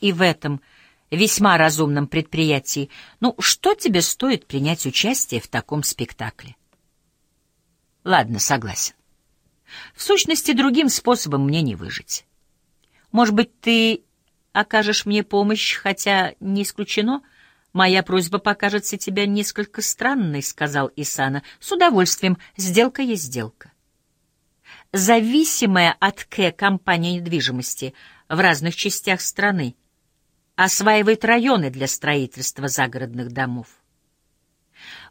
и в этом весьма разумном предприятии, ну, что тебе стоит принять участие в таком спектакле? Ладно, согласен. В сущности, другим способом мне не выжить. Может быть, ты окажешь мне помощь, хотя не исключено. Моя просьба покажется тебе несколько странной, — сказал Исана. С удовольствием. Сделка есть сделка. Зависимая от К компания недвижимости в разных частях страны осваивает районы для строительства загородных домов.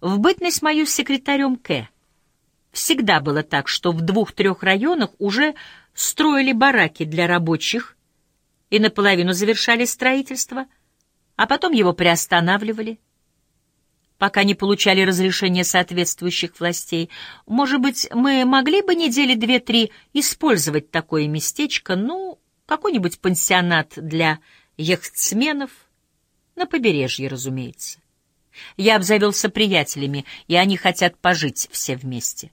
В бытность мою секретарем К всегда было так, что в двух-трех районах уже строили бараки для рабочих и наполовину завершали строительство, а потом его приостанавливали, пока не получали разрешения соответствующих властей. Может быть, мы могли бы недели две-три использовать такое местечко, ну, какой-нибудь пансионат для яхтсменов, на побережье, разумеется. Я обзавелся приятелями, и они хотят пожить все вместе.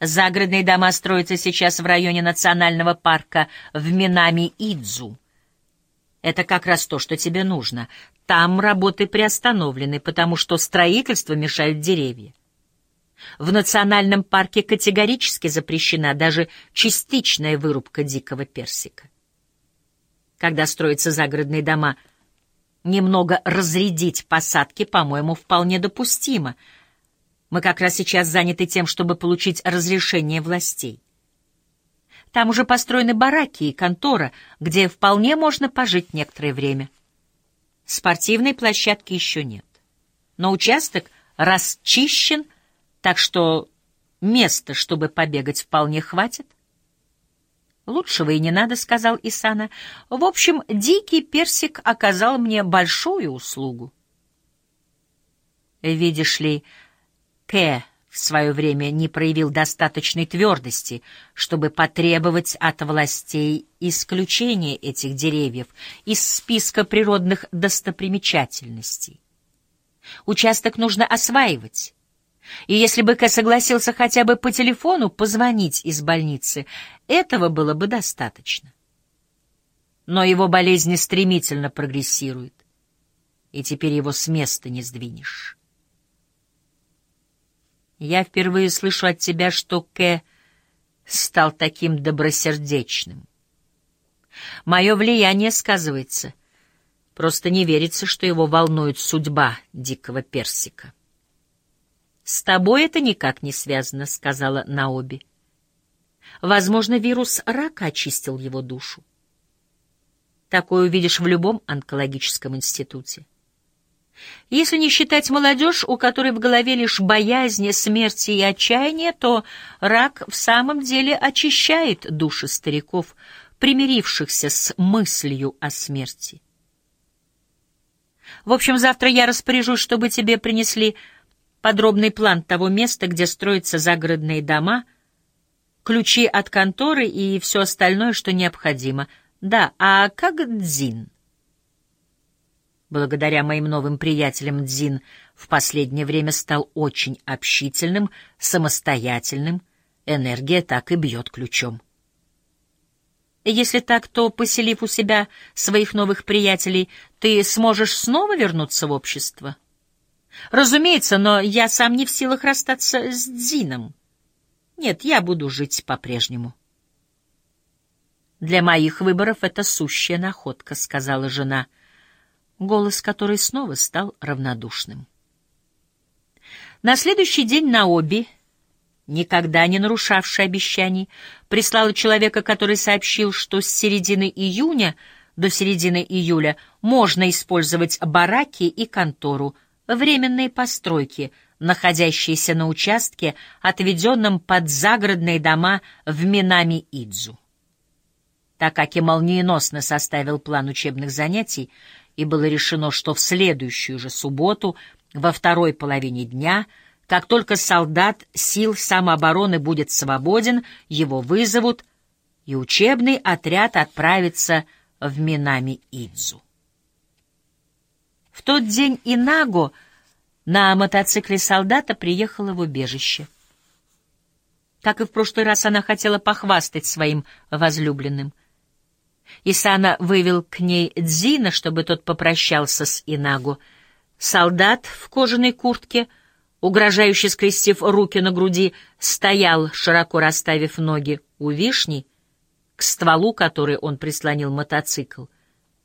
Загородные дома строятся сейчас в районе национального парка в Минами-Идзу. Это как раз то, что тебе нужно. Там работы приостановлены, потому что строительство мешают деревья. В национальном парке категорически запрещена даже частичная вырубка дикого персика. Когда строятся загородные дома, немного разрядить посадки, по-моему, вполне допустимо — мы как раз сейчас заняты тем, чтобы получить разрешение властей. Там уже построены бараки и контора, где вполне можно пожить некоторое время. Спортивной площадки еще нет. Но участок расчищен, так что места, чтобы побегать, вполне хватит. «Лучшего и не надо», — сказал Исана. «В общем, дикий персик оказал мне большую услугу». «Видишь ли, К в свое время не проявил достаточной твердости, чтобы потребовать от властей исключения этих деревьев из списка природных достопримечательностей. Участок нужно осваивать. И если бы Кэ согласился хотя бы по телефону позвонить из больницы, этого было бы достаточно. Но его болезнь стремительно прогрессирует, и теперь его с места не сдвинешь. Я впервые слышу от тебя, что Кэ стал таким добросердечным. Мое влияние сказывается. Просто не верится, что его волнует судьба дикого персика. «С тобой это никак не связано», — сказала Наоби. «Возможно, вирус рака очистил его душу. Такое увидишь в любом онкологическом институте. Если не считать молодежь, у которой в голове лишь боязнь смерти и отчаяние, то рак в самом деле очищает души стариков, примирившихся с мыслью о смерти. В общем, завтра я распоряжусь, чтобы тебе принесли подробный план того места, где строятся загородные дома, ключи от конторы и все остальное, что необходимо. Да, а как Дзин? Благодаря моим новым приятелям Дзин в последнее время стал очень общительным, самостоятельным, энергия так и бьет ключом. Если так, то, поселив у себя своих новых приятелей, ты сможешь снова вернуться в общество? Разумеется, но я сам не в силах расстаться с Дзином. Нет, я буду жить по-прежнему. Для моих выборов это сущая находка, — сказала жена, — голос которой снова стал равнодушным. На следующий день Наоби, никогда не нарушавший обещаний, прислала человека, который сообщил, что с середины июня до середины июля можно использовать бараки и контору, временные постройки, находящиеся на участке, отведенном под загородные дома в Минами-Идзу. И молниеносно составил план учебных занятий, и было решено, что в следующую же субботу, во второй половине дня, как только солдат сил самообороны будет свободен, его вызовут, и учебный отряд отправится в Минами-Идзу. В тот день Инаго на мотоцикле солдата приехала в убежище. Как и в прошлый раз, она хотела похвастать своим возлюбленным — Исана вывел к ней Дзина, чтобы тот попрощался с Инагу. Солдат в кожаной куртке, угрожающе скрестив руки на груди, стоял, широко расставив ноги у вишни, к стволу которой он прислонил мотоцикл,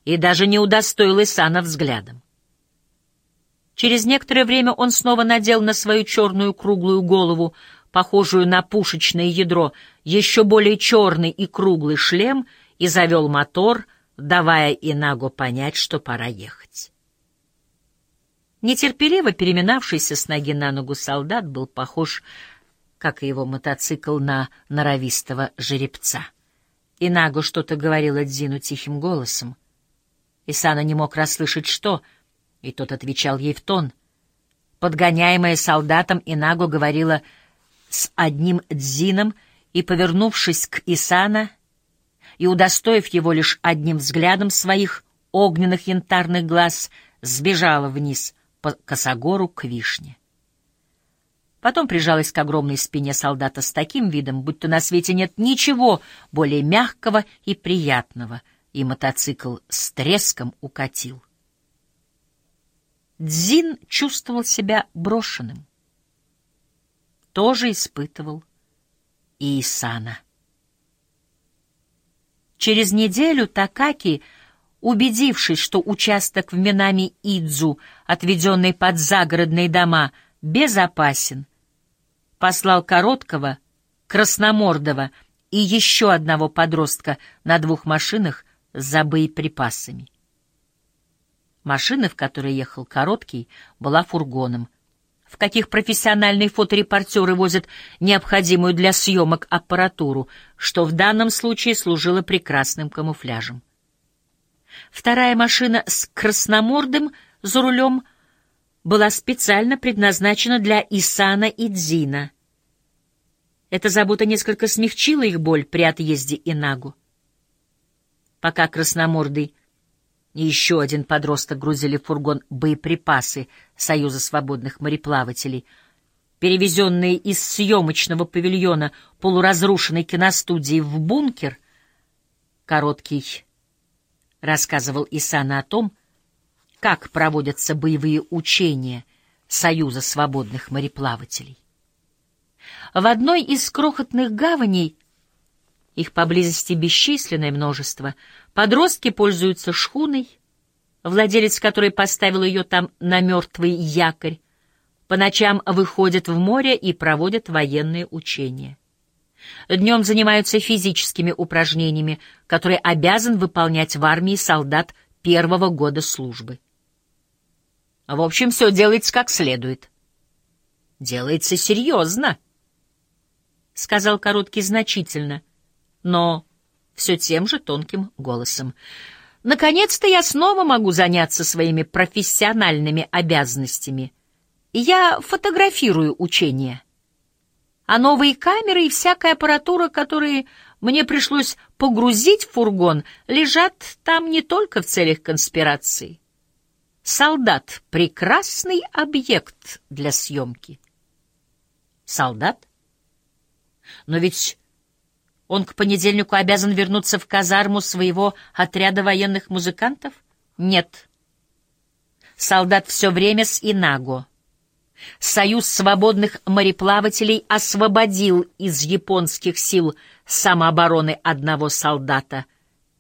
и даже не удостоил Исана взглядом. Через некоторое время он снова надел на свою черную круглую голову, похожую на пушечное ядро, еще более черный и круглый шлем и завел мотор, давая Инагу понять, что пора ехать. Нетерпеливо переминавшийся с ноги на ногу солдат был похож, как и его мотоцикл, на норовистого жеребца. Инагу что-то говорила Дзину тихим голосом. Исана не мог расслышать, что — и тот отвечал ей в тон. Подгоняемая солдатом, Инагу говорила с одним дзином и, повернувшись к Исана и удостоив его лишь одним взглядом своих огненных янтарных глаз, сбежала вниз по косогору к вишне. Потом прижалась к огромной спине солдата с таким видом, будто на свете нет ничего более мягкого и приятного, и мотоцикл с треском укатил. Дзин чувствовал себя брошенным. Тоже испытывал и Исана. Через неделю Такаки, убедившись, что участок в Минами-Идзу, отведенный под загородные дома, безопасен, послал Короткого, Красномордова и еще одного подростка на двух машинах за боеприпасами. Машина, в которой ехал Короткий, была фургоном. В каких профессиональные фоторепортеры возят необходимую для съемок аппаратуру, что в данном случае служило прекрасным камуфляжем. Вторая машина с красномордым за рулем была специально предназначена для Исана и Дзина. Эта забота несколько смягчила их боль при отъезде Инагу. Пока красномордый еще один подросток грузили в фургон боеприпасы Союза свободных мореплавателей, перевезенные из съемочного павильона полуразрушенной киностудии в бункер. Короткий рассказывал Исана о том, как проводятся боевые учения Союза свободных мореплавателей. В одной из крохотных гаваней их поблизости бесчисленное множество. Подростки пользуются шхуной, владелец которой поставил ее там на мертвый якорь. По ночам выходят в море и проводят военные учения. Днем занимаются физическими упражнениями, которые обязан выполнять в армии солдат первого года службы. В общем, все делается как следует. Делается серьезно, — сказал Короткий значительно, но все тем же тонким голосом. «Наконец-то я снова могу заняться своими профессиональными обязанностями. Я фотографирую учения. А новые камеры и всякая аппаратура, которые мне пришлось погрузить в фургон, лежат там не только в целях конспирации. Солдат — прекрасный объект для съемки. Солдат? Но ведь он к понедельнику обязан вернуться в казарму своего отряда военных музыкантов? Нет. Солдат все время с Инаго. Союз свободных мореплавателей освободил из японских сил самообороны одного солдата.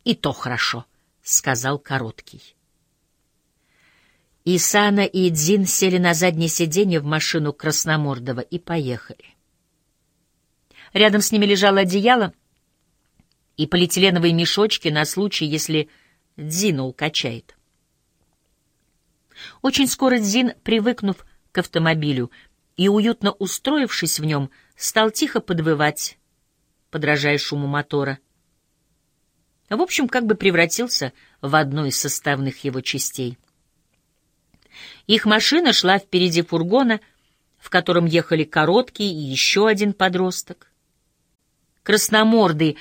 И то хорошо, — сказал Короткий. Исана и Дзин сели на заднее сиденье в машину Красномордова и поехали. Рядом с ними лежало одеяло и полиэтиленовые мешочки на случай, если Дзина укачает. Очень скоро Дзин, привыкнув к автомобилю и уютно устроившись в нем, стал тихо подвывать, подражая шуму мотора. В общем, как бы превратился в одну из составных его частей. Их машина шла впереди фургона, в котором ехали короткий и еще один подросток. Красномордый